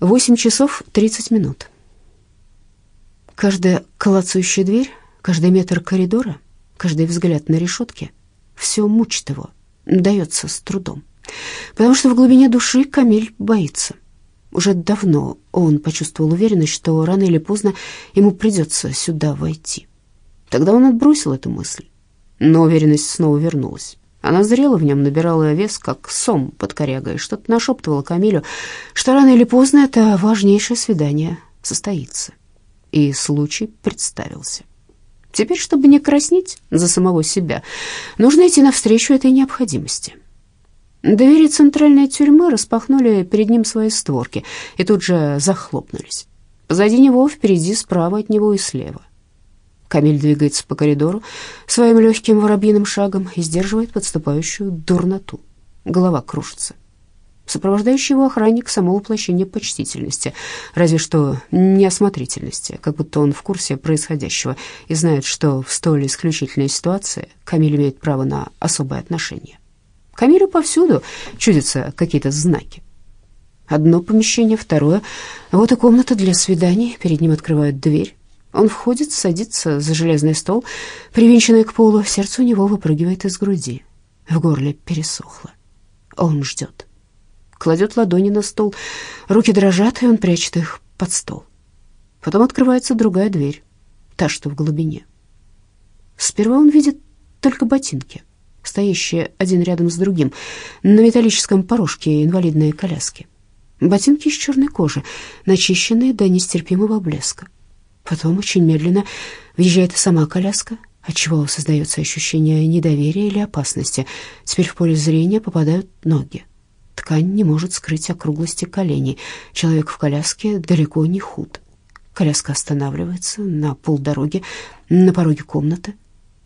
Восемь часов тридцать минут. Каждая клацающая дверь, каждый метр коридора, каждый взгляд на решетки — все мучит его, дается с трудом. Потому что в глубине души Камиль боится. Уже давно он почувствовал уверенность, что рано или поздно ему придется сюда войти. Тогда он отбросил эту мысль, но уверенность снова вернулась. Она зрела в нем, набирала вес, как сом под корягой, что-то нашептывала Камилю, что рано или поздно это важнейшее свидание состоится. И случай представился. Теперь, чтобы не краснеть за самого себя, нужно идти навстречу этой необходимости. Двери центральной тюрьмы распахнули перед ним свои створки и тут же захлопнулись. Позади него, впереди, справа от него и слева. Камиль двигается по коридору своим легким воробьиным шагом и сдерживает подступающую дурноту. Голова кружится. Сопровождающий его охранник — само воплощение почтительности, разве что неосмотрительности, как будто он в курсе происходящего и знает, что в столь исключительной ситуации Камиль имеет право на особое отношение. Камилю повсюду чудятся какие-то знаки. Одно помещение, второе. Вот и комната для свиданий. Перед ним открывают дверь. Он входит, садится за железный стол, привинченный к полу. Сердце у него выпрыгивает из груди. В горле пересохло. Он ждет. Кладет ладони на стол. Руки дрожат, и он прячет их под стол. Потом открывается другая дверь, та, что в глубине. Сперва он видит только ботинки, стоящие один рядом с другим, на металлическом порожке инвалидной коляски. Ботинки из черной кожи, начищенные до нестерпимого блеска. Потом очень медленно въезжает сама коляска, отчего создается ощущение недоверия или опасности. Теперь в поле зрения попадают ноги. Ткань не может скрыть округлости коленей. Человек в коляске далеко не худ. Коляска останавливается на полдороги, на пороге комнаты,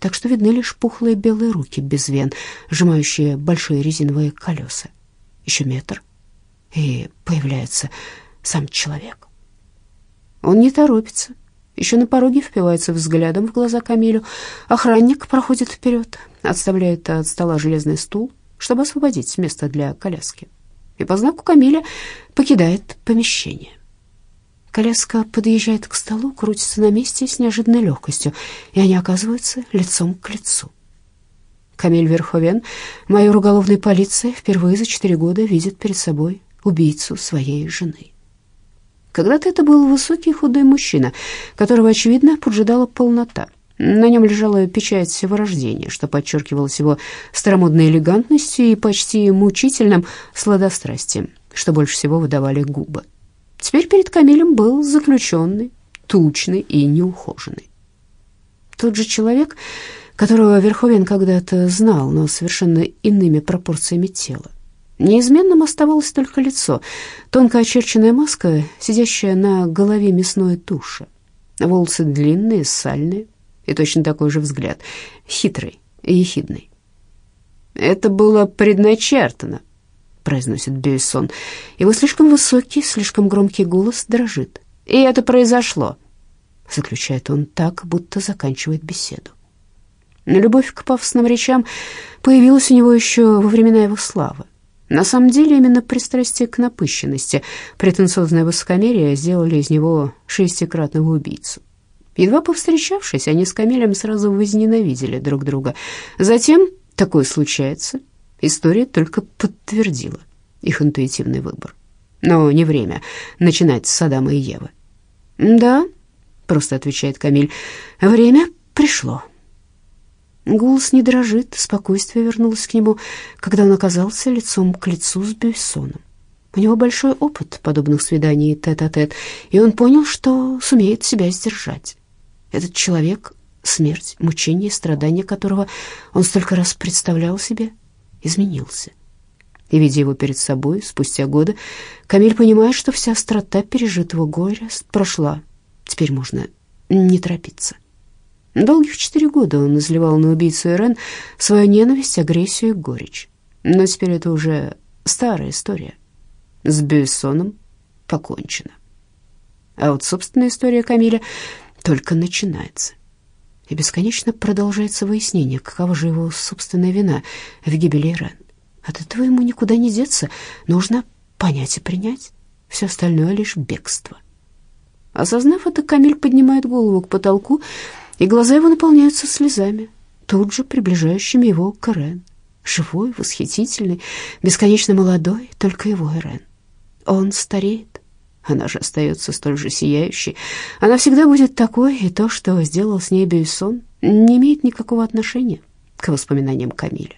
так что видны лишь пухлые белые руки без вен, сжимающие большие резиновые колеса. Еще метр, и появляется сам человек. Он не торопится, еще на пороге впивается взглядом в глаза Камилю. Охранник проходит вперед, отставляет от стола железный стул, чтобы освободить место для коляски. И по знаку Камиля покидает помещение. Коляска подъезжает к столу, крутится на месте с неожиданной легкостью, и они оказываются лицом к лицу. Камиль Верховен, майор уголовной полиции, впервые за четыре года видит перед собой убийцу своей жены. Когда-то это был высокий худой мужчина, которого, очевидно, поджидала полнота. На нем лежала печать вырождения, что подчеркивалось его старомодной элегантностью и почти мучительным сладострастием, что больше всего выдавали губы. Теперь перед Камилем был заключенный, тучный и неухоженный. Тот же человек, которого Верховен когда-то знал, но совершенно иными пропорциями тела. Неизменным оставалось только лицо, тонко очерченная маска, сидящая на голове мясной туши. Волосы длинные, сальные, и точно такой же взгляд, хитрый и ехидный. «Это было предначертано», — произносит Бюйсон. Его слишком высокий, слишком громкий голос дрожит. «И это произошло», — заключает он так, будто заканчивает беседу. Любовь к пафосным речам появилась у него еще во времена его славы. На самом деле именно пристрастие к напыщенности, претенциозное высокомерие сделали из него шестикратного убийцу. Едва повстречавшись, они с Камилем сразу возненавидели друг друга. Затем, такое случается, история только подтвердила их интуитивный выбор. Но не время начинать с Адама и Евы. «Да», — просто отвечает Камиль, — «время пришло». Голос не дрожит, спокойствие вернулось к нему, когда он оказался лицом к лицу с Бюйсоном. У него большой опыт подобных свиданий тет-а-тет, -тет, и он понял, что сумеет себя сдержать. Этот человек, смерть, мучение, страдания которого он столько раз представлял себе, изменился. И, видя его перед собой, спустя годы, Камиль понимает, что вся острота пережитого горя прошла. Теперь можно не торопиться. Долгих четыре года он изливал на убийцу Ирен свою ненависть, агрессию и горечь. Но теперь это уже старая история. С Бюйсоном покончено. А вот собственная история Камиля только начинается. И бесконечно продолжается выяснение, какова же его собственная вина в гибели Ирен. От этого ему никуда не деться, нужно понять и принять. Все остальное лишь бегство. Осознав это, Камиль поднимает голову к потолку, и глаза его наполняются слезами, тут же приближающими его к Ирен. Живой, восхитительный, бесконечно молодой, только его Ирен. Он стареет. Она же остается столь же сияющей. Она всегда будет такой, и то, что сделал с ней Бюйсон, не имеет никакого отношения к воспоминаниям Камиля.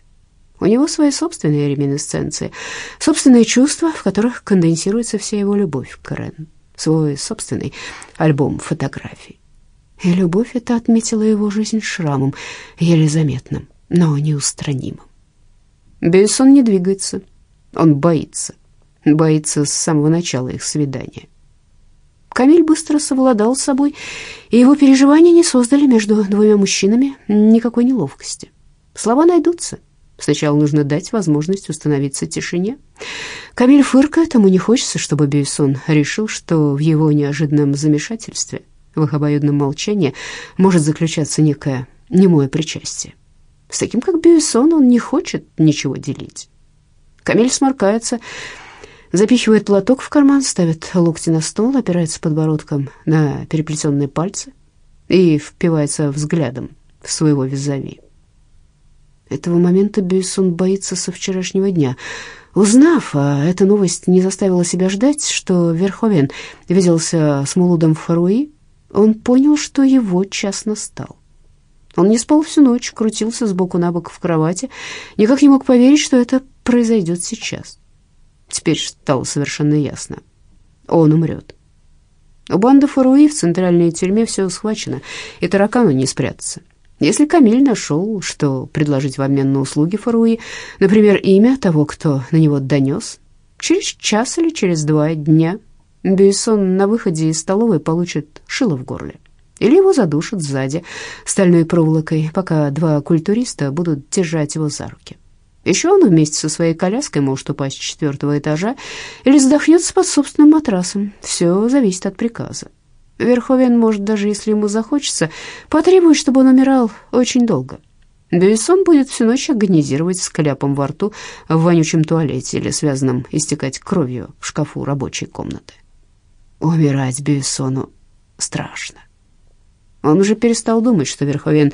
У него свои собственные реминесценции, собственные чувства, в которых конденсируется вся его любовь к Карен, свой собственный альбом фотографий. И любовь эта отметила его жизнь шрамом, еле заметным, но неустранимым. Бессон не двигается, он боится, боится с самого начала их свидания. Камиль быстро совладал с собой, и его переживания не создали между двумя мужчинами никакой неловкости. Слова найдутся, Сначала нужно дать возможность установиться тишине. Камиль фыркает, ему не хочется, чтобы Бюйсон решил, что в его неожиданном замешательстве, в их обоюдном молчании, может заключаться некое немое причастие. С таким, как Бюйсон, он не хочет ничего делить. Камиль сморкается, запихивает платок в карман, ставит локти на стол, опирается подбородком на переплетенные пальцы и впивается взглядом в своего визави. Этого момента Бюйсон боится со вчерашнего дня. Узнав, а эта новость не заставила себя ждать, что Верховен виделся с Мулудом в Харуи, он понял, что его час настал. Он не спал всю ночь, крутился сбоку на бок в кровати, никак не мог поверить, что это произойдет сейчас. Теперь стало совершенно ясно. Он умрет. У банды Фаруи в центральной тюрьме все схвачено, и таракану не спрятаться. Если Камиль нашел, что предложить в обмен на услуги Фаруи, например, имя того, кто на него донес, через час или через два дня Бюйсон на выходе из столовой получит шило в горле. Или его задушат сзади стальной проволокой, пока два культуриста будут держать его за руки. Еще он вместе со своей коляской может упасть с четвертого этажа или задохнется под собственным матрасом. Все зависит от приказа. Верховен может, даже если ему захочется, потребовать, чтобы он умирал очень долго. Бюйсон будет всю ночь агонизировать с кляпом во рту в вонючем туалете или связанном истекать кровью в шкафу рабочей комнаты. Умирать Бюйсону страшно. Он уже перестал думать, что Верховен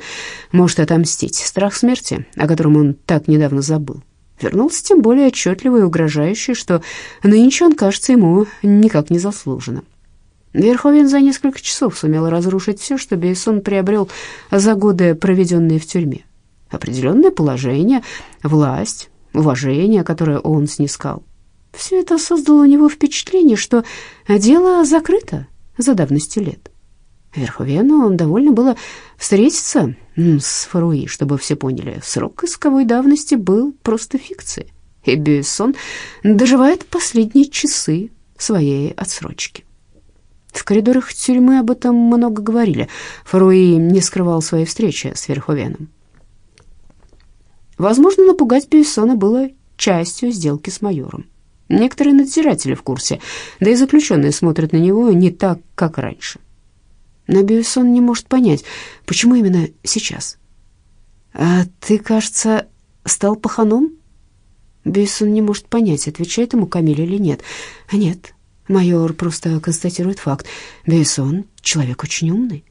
может отомстить. Страх смерти, о котором он так недавно забыл, вернулся тем более отчетливый и угрожающий, что нынче он кажется ему никак не заслуженным. Верховен за несколько часов сумел разрушить все, что Бейсон приобрел за годы, проведенные в тюрьме. Определенное положение, власть, уважение, которое он снискал. Все это создало у него впечатление, что дело закрыто за давностью лет. Верховену довольно было встретиться с Фаруи, чтобы все поняли, срок исковой давности был просто фикцией, и Бюйсон доживает последние часы своей отсрочки. В коридорах тюрьмы об этом много говорили. Фаруи не скрывал своей встречи с Верховеном. Возможно, напугать Бюйсона было частью сделки с майором. Некоторые надзиратели в курсе, да и заключенные смотрят на него не так, как раньше. Но Бюйсон не может понять, почему именно сейчас. «А ты, кажется, стал паханом?» Бюйсон не может понять, отвечает ему Камиль или нет. «Нет, Майор просто констатирует факт. Бессон — человек очень умный.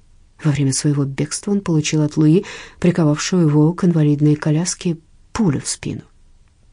Во время своего бегства он получил от Луи, приковавшую его к инвалидной коляске, пулю в спину.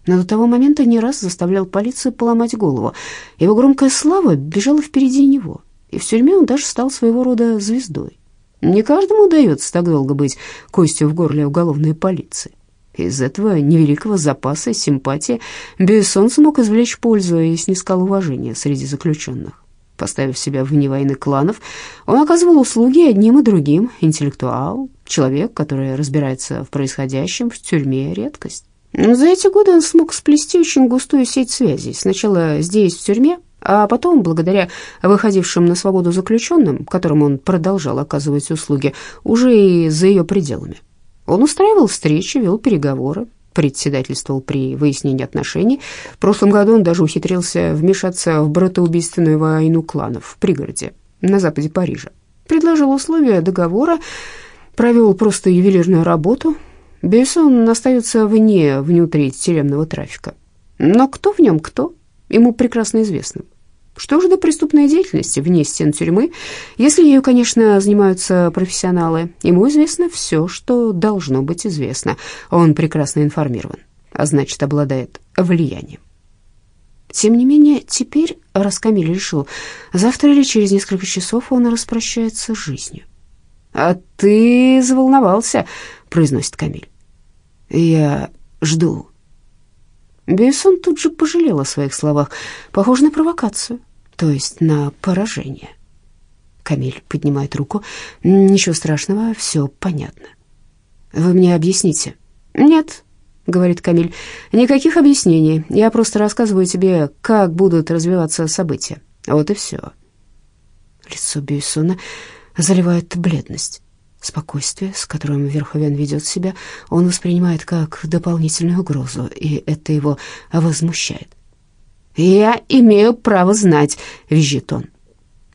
Но до того момента не раз заставлял полицию поломать голову. Его громкая слава бежала впереди него, и в тюрьме он даже стал своего рода звездой. Не каждому удается так долго быть костью в горле уголовной полиции. Из этого невеликого запаса симпатии Бессон смог извлечь пользу и снискал уважение среди заключенных. Поставив себя вне войны кланов, он оказывал услуги одним и другим. Интеллектуал, человек, который разбирается в происходящем в тюрьме, редкость. За эти годы он смог сплести очень густую сеть связей. Сначала здесь, в тюрьме, а потом, благодаря выходившим на свободу заключенным, которым он продолжал оказывать услуги, уже и за ее пределами. Он устраивал встречи, вел переговоры, председательствовал при выяснении отношений. В прошлом году он даже ухитрился вмешаться в братоубийственную войну кланов в пригороде на западе Парижа. Предложил условия договора, провел просто ювелирную работу. Бессон остается вне внутри тюремного трафика. Но кто в нем кто, ему прекрасно известно. Что же до преступной деятельности вне стен тюрьмы, если ею, конечно, занимаются профессионалы, ему известно все, что должно быть известно. Он прекрасно информирован, а значит, обладает влиянием. Тем не менее, теперь, раз Камиль решил, завтра или через несколько часов он распрощается с жизнью. «А ты заволновался», — произносит Камиль. «Я жду». Бессон тут же пожалел о своих словах. Похоже на провокацию, то есть на поражение. Камиль поднимает руку. «Ничего страшного, все понятно». «Вы мне объясните?» «Нет», — говорит Камиль. «Никаких объяснений. Я просто рассказываю тебе, как будут развиваться события. Вот и все». Лицо Бюйсона заливает бледность. Спокойствие, с которым Верховен ведет себя, он воспринимает как дополнительную угрозу, и это его возмущает. «Я имею право знать», — визжит он.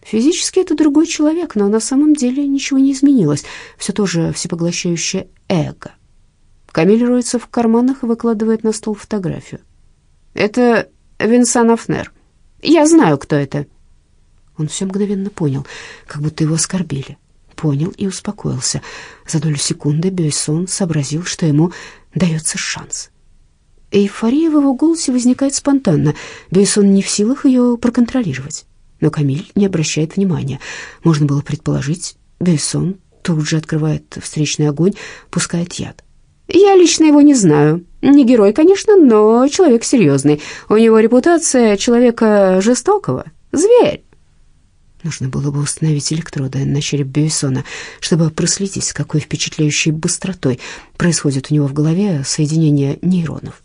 Физически это другой человек, но на самом деле ничего не изменилось. Все то же всепоглощающее эго. Камиль роется в карманах и выкладывает на стол фотографию. «Это Винсан Афнер. Я знаю, кто это». Он все мгновенно понял, как будто его оскорбили. Понял и успокоился. За долю секунды Бюйсон сообразил, что ему дается шанс. Эйфория в его голосе возникает спонтанно. Бюйсон не в силах ее проконтролировать. Но Камиль не обращает внимания. Можно было предположить, Бюйсон тут же открывает встречный огонь, пускает яд. Я лично его не знаю. Не герой, конечно, но человек серьезный. У него репутация человека жестокого. Зверь. Нужно было бы установить электроды на череп Бюйсона, чтобы проследить, с какой впечатляющей быстротой происходит у него в голове соединение нейронов.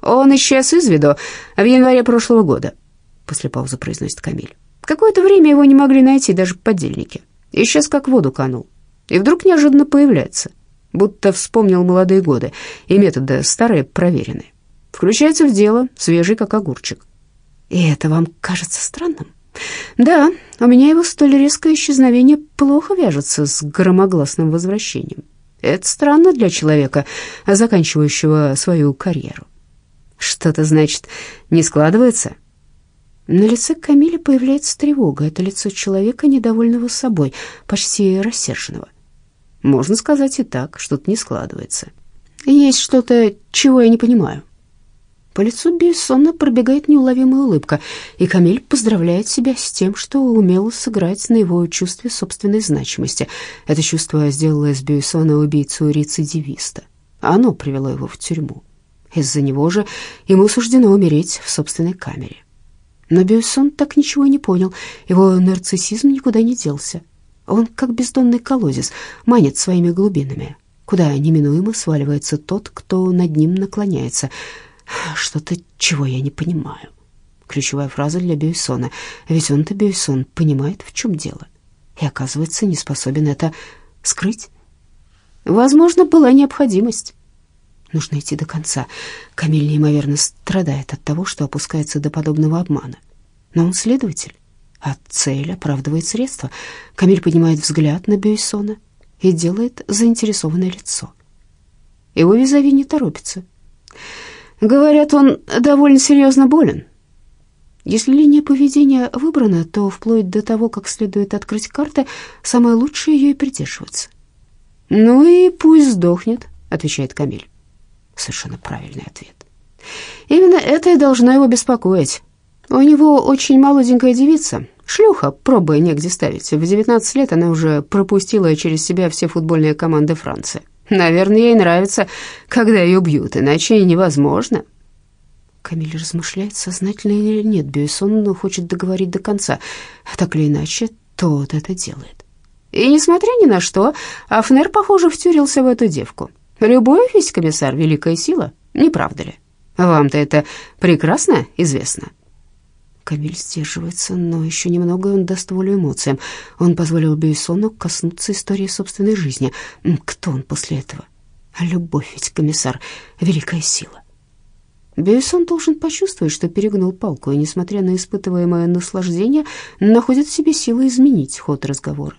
«Он исчез из виду в январе прошлого года», — после паузы произносит Камиль. «Какое-то время его не могли найти даже подельники. Исчез, как в воду канул. И вдруг неожиданно появляется будто вспомнил молодые годы, и методы старые проверены. Включается в дело, свежий как огурчик. И это вам кажется странным? Да, у меня его столь резкое исчезновение плохо вяжется с громогласным возвращением. Это странно для человека, заканчивающего свою карьеру. Что-то, значит, не складывается? На лице Камиля появляется тревога. Это лицо человека, недовольного собой, почти рассерженного. Можно сказать и так, что-то не складывается. Есть что-то, чего я не понимаю. По лицу Бессона пробегает неуловимая улыбка, и Камиль поздравляет себя с тем, что умел сыграть на его чувстве собственной значимости. Это чувство сделало из Бессона убийцу-рецидивиста. Оно привело его в тюрьму. Из-за него же ему суждено умереть в собственной камере. Но Бюссон так ничего и не понял, его нарциссизм никуда не делся. Он, как бездонный колодец, манит своими глубинами, куда неминуемо сваливается тот, кто над ним наклоняется. Что-то, чего я не понимаю. Ключевая фраза для Бюйсона, ведь он-то, Бюйсон, понимает, в чем дело, и, оказывается, не способен это скрыть. Возможно, была необходимость. Нужно идти до конца. Камиль неимоверно страдает от того, что опускается до подобного обмана. Но он следователь а цель оправдывает средства. Камиль поднимает взгляд на Бюйсона и делает заинтересованное лицо. Его визави не торопится. Говорят, он довольно серьезно болен. Если линия поведения выбрана, то вплоть до того, как следует открыть карты, самое лучшее ее и придерживаться. «Ну и пусть сдохнет», — отвечает Камиль. Совершенно правильный ответ. Именно это и должно его беспокоить. У него очень молоденькая девица, шлюха, пробы негде ставить. В 19 лет она уже пропустила через себя все футбольные команды Франции. Наверное, ей нравится, когда ее бьют, иначе невозможно. Камиль размышляет, сознательно или нет, Бюйсон но хочет договорить до конца. Так или иначе, тот это делает. И несмотря ни на что, Афнер, похоже, втюрился в эту девку. Любой весь комиссар — великая сила, не правда ли? Вам-то это прекрасно известно. Камиль сдерживается, но еще немного он даст волю эмоциям. Он позволил Бейсону коснуться истории собственной жизни. Кто он после этого? А любовь ведь, комиссар, великая сила. Бейсон должен почувствовать, что перегнул палку, и, несмотря на испытываемое наслаждение, находит в себе силы изменить ход разговора.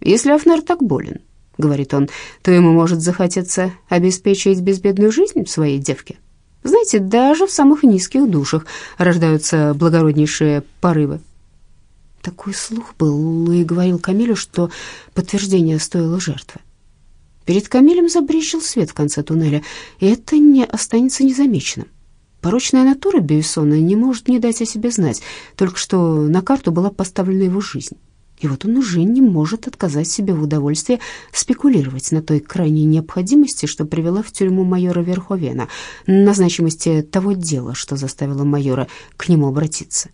«Если Афнер так болен, — говорит он, — то ему может захотеться обеспечить безбедную жизнь своей девке. Знаете, даже в самых низких душах рождаются благороднейшие порывы. Такой слух был, и говорил Камилю, что подтверждение стоило жертвы. Перед Камилем забрезжил свет в конце туннеля, и это не останется незамеченным. Порочная натура Бюйсона не может не дать о себе знать, только что на карту была поставлена его жизнь. И вот он уже не может отказать себе в удовольствии спекулировать на той крайней необходимости, что привела в тюрьму майора Верховена, на значимости того дела, что заставило майора к нему обратиться.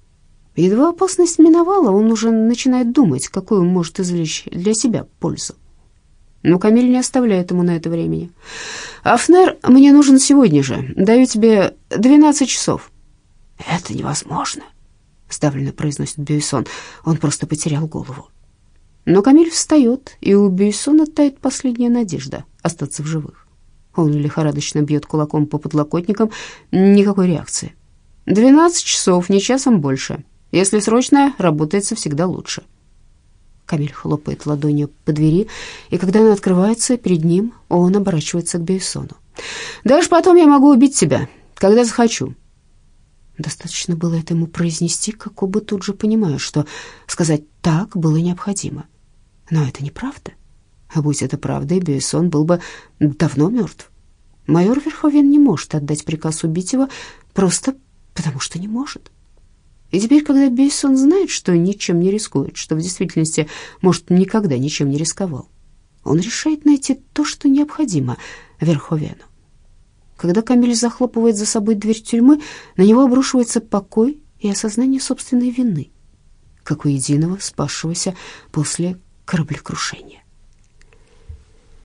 Едва опасность миновала, он уже начинает думать, какую может извлечь для себя пользу. Но Камиль не оставляет ему на это времени. «Афнер мне нужен сегодня же. Даю тебе 12 часов». «Это невозможно», — сдавленно произносит Бюйсон. Он просто потерял голову. Но Камиль встает, и у Бюйсона тает последняя надежда остаться в живых. Он лихорадочно бьет кулаком по подлокотникам. Никакой реакции. «Двенадцать часов, не часом больше. Если срочно, работается всегда лучше». Камиль хлопает ладонью по двери, и когда она открывается перед ним, он оборачивается к Бейсону. «Даже потом я могу убить тебя, когда захочу». Достаточно было это ему произнести, как оба тут же понимают, что сказать «так» было необходимо. Но это неправда. А будь это правдой, Бейсон был бы давно мертв. Майор Верховен не может отдать приказ убить его просто потому, что не может. И теперь, когда Бейсон знает, что ничем не рискует, что в действительности, может, никогда ничем не рисковал, он решает найти то, что необходимо Верховену. Когда Камиль захлопывает за собой дверь тюрьмы, на него обрушивается покой и осознание собственной вины, как у единого спасшегося после кораблекрушения.